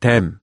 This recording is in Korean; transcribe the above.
댐.